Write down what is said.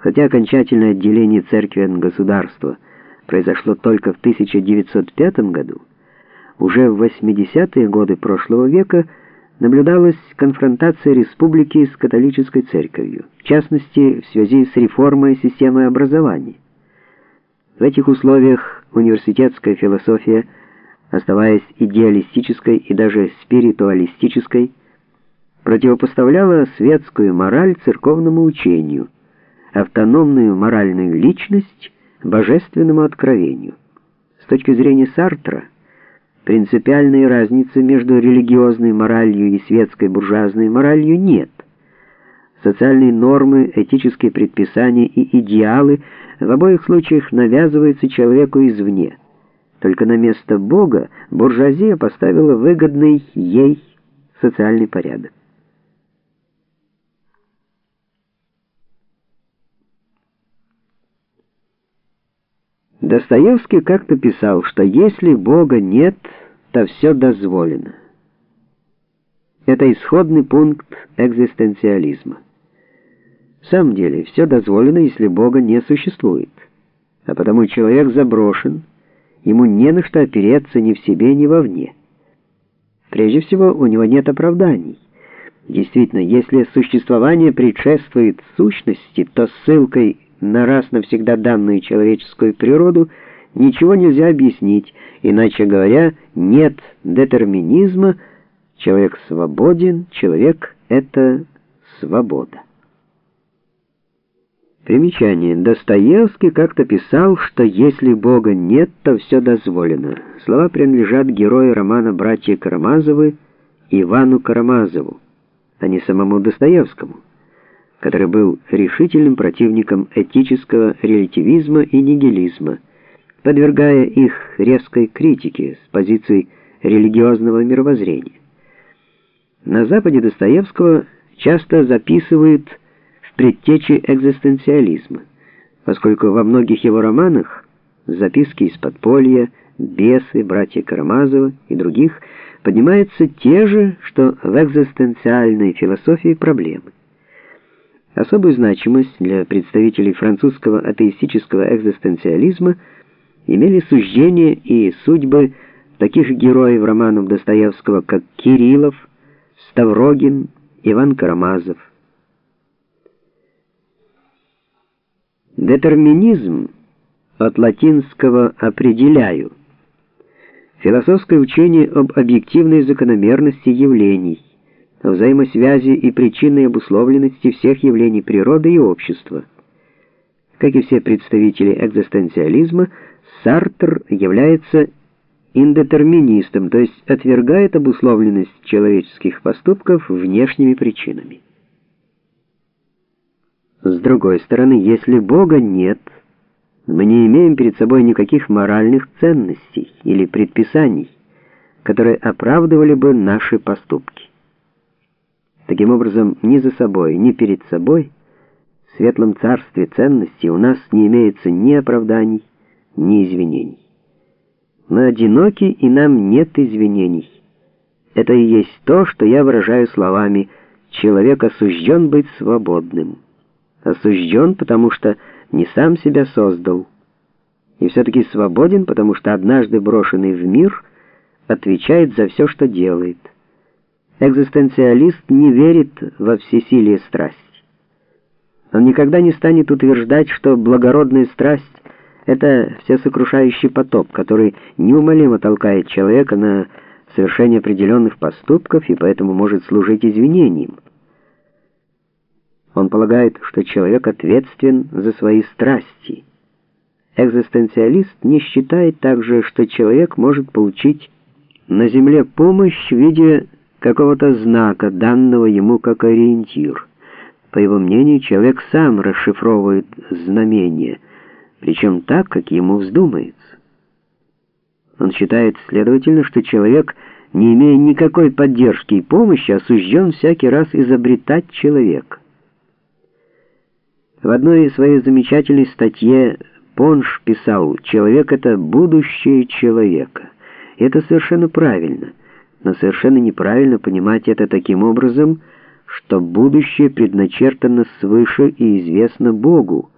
Хотя окончательное отделение церкви от государства произошло только в 1905 году, уже в 80-е годы прошлого века наблюдалась конфронтация республики с католической церковью, в частности, в связи с реформой системы образования. В этих условиях университетская философия, оставаясь идеалистической и даже спиритуалистической, противопоставляла светскую мораль церковному учению, автономную моральную личность божественному откровению. С точки зрения Сартра, принципиальной разницы между религиозной моралью и светской буржуазной моралью нет. Социальные нормы, этические предписания и идеалы в обоих случаях навязываются человеку извне. Только на место Бога буржуазия поставила выгодный ей социальный порядок. Достоевский как-то писал, что если Бога нет, то все дозволено. Это исходный пункт экзистенциализма. В самом деле, все дозволено, если Бога не существует. А потому человек заброшен, ему не на что опереться ни в себе, ни вовне. Прежде всего, у него нет оправданий. Действительно, если существование предшествует сущности, то ссылкой на раз навсегда данную человеческую природу ничего нельзя объяснить, иначе говоря, нет детерминизма, человек свободен, человек — это свобода. Примечание. Достоевский как-то писал, что если Бога нет, то все дозволено. Слова принадлежат герою романа «Братья Карамазовы» Ивану Карамазову, а не самому Достоевскому который был решительным противником этического релятивизма и нигилизма, подвергая их резкой критике с позиции религиозного мировоззрения. На Западе Достоевского часто записывают в предтечи экзистенциализма, поскольку во многих его романах записки из подполья, бесы, братья Карамазовы и других поднимаются те же, что в экзистенциальной философии проблемы. Особую значимость для представителей французского атеистического экзистенциализма имели суждения и судьбы таких героев романов Достоевского, как Кириллов, Ставрогин, Иван Карамазов. Детерминизм от латинского «определяю» философское учение об объективной закономерности явлений, взаимосвязи и причинной обусловленности всех явлений природы и общества. Как и все представители экзистенциализма, Сартр является индетерминистом, то есть отвергает обусловленность человеческих поступков внешними причинами. С другой стороны, если Бога нет, мы не имеем перед собой никаких моральных ценностей или предписаний, которые оправдывали бы наши поступки. Таким образом, ни за собой, ни перед собой в светлом царстве ценностей у нас не имеется ни оправданий, ни извинений. Мы одиноки, и нам нет извинений. Это и есть то, что я выражаю словами «человек осужден быть свободным». Осужден, потому что не сам себя создал, и все-таки свободен, потому что однажды брошенный в мир отвечает за все, что делает. Экзистенциалист не верит во всесилие страсти. Он никогда не станет утверждать, что благородная страсть — это всесокрушающий потоп, который неумолимо толкает человека на совершение определенных поступков и поэтому может служить извинением. Он полагает, что человек ответственен за свои страсти. Экзистенциалист не считает также, что человек может получить на земле помощь в виде какого-то знака, данного ему как ориентир. По его мнению, человек сам расшифровывает знамение, причем так, как ему вздумается. Он считает, следовательно, что человек, не имея никакой поддержки и помощи, осужден всякий раз изобретать человека. В одной своей замечательной статье Понш писал «Человек — это будущее человека». И это совершенно правильно — но совершенно неправильно понимать это таким образом, что будущее предначертано свыше и известно Богу,